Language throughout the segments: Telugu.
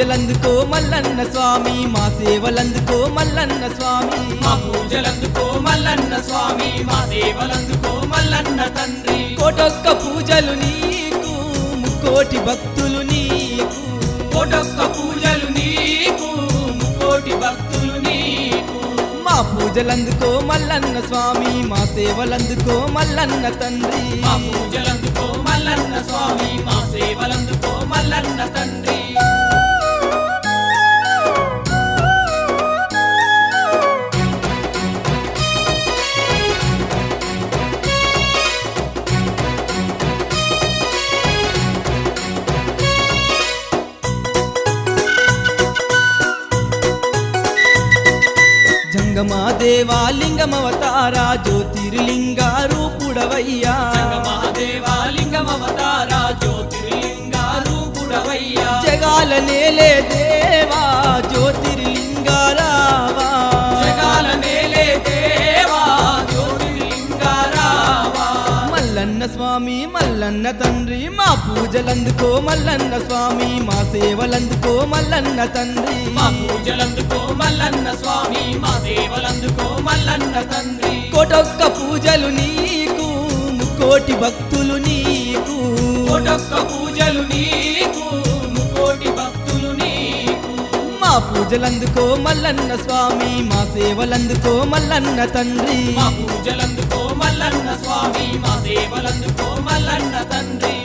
పూజలందుకో మల్లన్న స్వామి మా సేవలందుకో మల్లన్న స్వామి. మా పూజలందుకో మల్లన్న స్వామి మా సేవలందుకో మల్లన్న తండ్రి. కోటొక్క పూజలు నీకు ముక్కోటి భక్తులు నీకు. కోటొక్క పూజలు నీకు ముకోటి భక్తులు నీకు. మా పూజలందుకో మల్లన్న స్వామి మా సేవలందుకో మల్లన్న తండ్రి. మా పూజలందుకో మల్లన్న స్వామి మా సేవలందుకో మల్లన్న తండ్రి. జంగమా దేవా లింగమవతారా జ్యోతిర్లింగ రూపుడవయ్యా మహాదేవా లింగమవతార జ్యోతిర్లింగ రూపుడవయ్యా జగాల నేలే దేవా జ్యోతిర్లింగ రావా జగాల నేలే దేవా జ్యోతిర్లింగ రావా మల్లన్న స్వామి మల్లన్న తండ్రి మా పూజలందుకో మల్లన్న స్వామి మా సేవలందుకో మల్లన్న తండ్రి. మా పూజలందుకో మల్లన్న స్వామి సేవలందుకో మల్లన్న తండ్రి. కోటొక్క పూజలు నీకు ముక్కోటి భక్తులు నీకు. కోటొక్క పూజలు నీకు ముకోటి భక్తులు నీకు. మా పూజలందుకో మల్లన్న స్వామి మా సేవలందుకో మల్లన్న తండ్రి. మా పూజలందుకో మల్లన్న స్వామి మా సేవలందుకో మల్లన్న తండ్రి.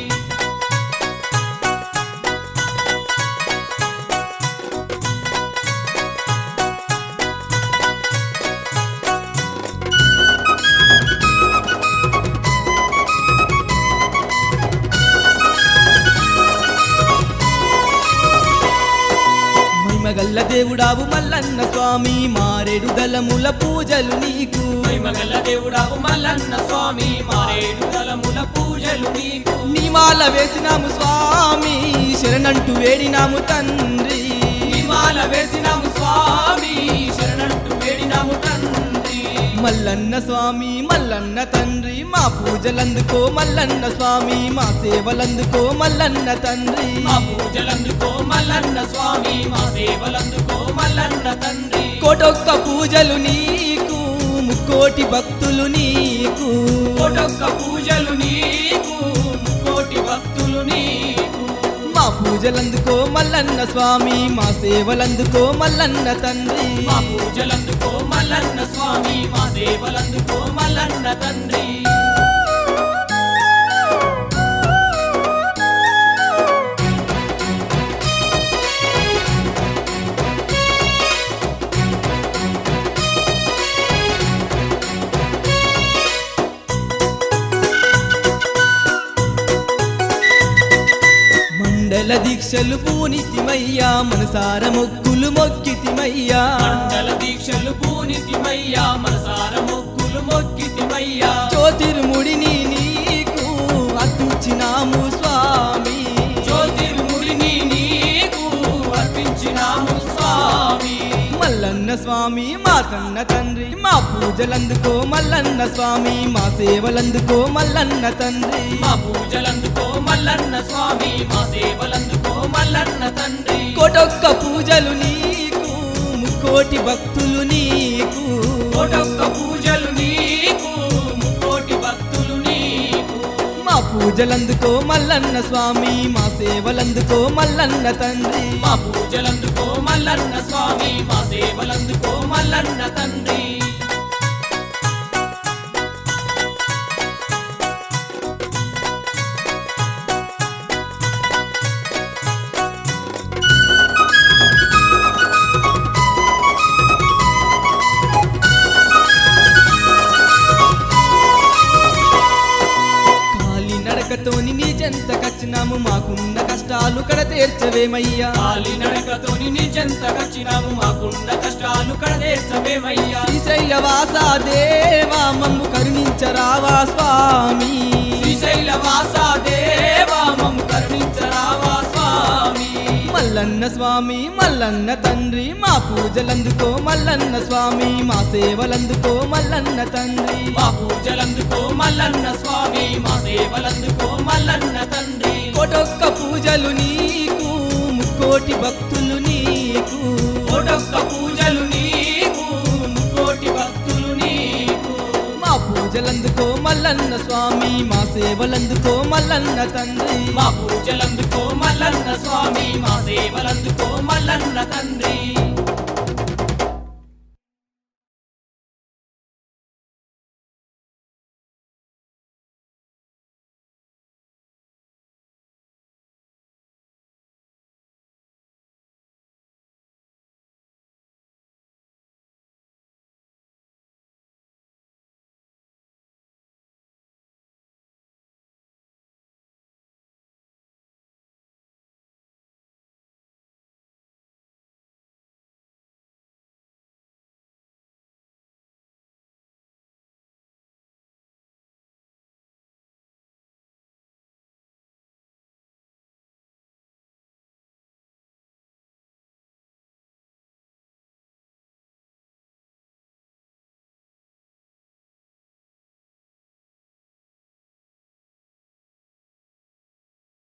మహిమగల్ల దేవుడావు మల్లన్న స్వామి మారేడు దళముల పూజలు నీకు. మహిమగల దేవుడావు మల్లన్న స్వామి మారేడు తలముల పూజలు నీకు. నిమాల వేసినాము స్వామి శరణంటూ వేడినాము తండ్రి. నిమాల వేసినాము స్వామి మల్లన్న స్వామి మల్లన్న తండ్రి మా పూజలందుకో మల్లన్న స్వామి మా సేవలందుకో మల్లన్న తండ్రి. మా పూజలందుకో మల్లన్న స్వామి మా సేవలందుకో మల్లన్న తండ్రి. కోటొక్క పూజలు నీకు ముక్కోటి భక్తులు నీకు. కోటొక్క పూజలు నీకు పూజలందుకో మల్లన్న స్వామి మా సేవలందుకో మల్లన్న తండ్రి. మా పూజలందుకో మల్లన్న స్వామి మా సేవలందుకో మల్లన్న తండ్రి. మండల దీక్షలు పూనితిమయ్యా మనసార మొక్కులు మొక్కితిమయ్యా. మండల దీక్షలు పూనితిమయ్యా మనసార మొక్కులు మొక్కితిమయ్యా. జ్యోతిర్ముడిని నీకు అర్పించినాము స్వామి మా కన్న తండ్రి మా పూజలందుకో మల్లన్న స్వామి మా సేవలందుకో మల్లన్న తండ్రి. మా పూజలందుకో మల్లన్న స్వామి మా సేవలందుకో మల్లన్న తండ్రి. కోటొక్క పూజలు నీకు ముక్కోటి భక్తులు నీకు. కోటొక్క పూజలు పూజలందుకో మల్లన్న స్వామి మా సేవలందుకో మల్లన్న తండ్రి. మా పూజలందుకో మల్లన్న స్వామి మా సేవలందుకో మల్లన్న తండ్రి. చెంత కచ్చినాము మాకున్న కష్టాలు కడ తీర్చవేమయ్యా. కాలి నడకతోని నిజంత కచ్చినాము మాకున్న కష్టాలు కడదేశమేమయ్యా శ్రీశైలవాస దేవా మమ్ము కరుణించరావా స్వామి. శ్రీశైల వాస దేవా మమ్ము కరుణించరావా మల్లన్న స్వామి మల్లన్న తండ్రి మా పూజలందుకో మల్లన్న స్వామి మా సేవలందుకో మల్లన్న తండ్రి. మా పూజలందుకో మల్లన్న స్వామి మా సేవలందుకో మల్లన్న తండ్రి. కోటొక్క పూజలు నీకు ముక్కోటి ముక్కోటి భక్తులు నీకు. మల్లన్న స్వామి మా సేవలందుకో మల్లన్న తండ్రి. మా పూజలందుకో మల్లన్న స్వామి మా సేవలందుకో మల్లన్న తండ్రి.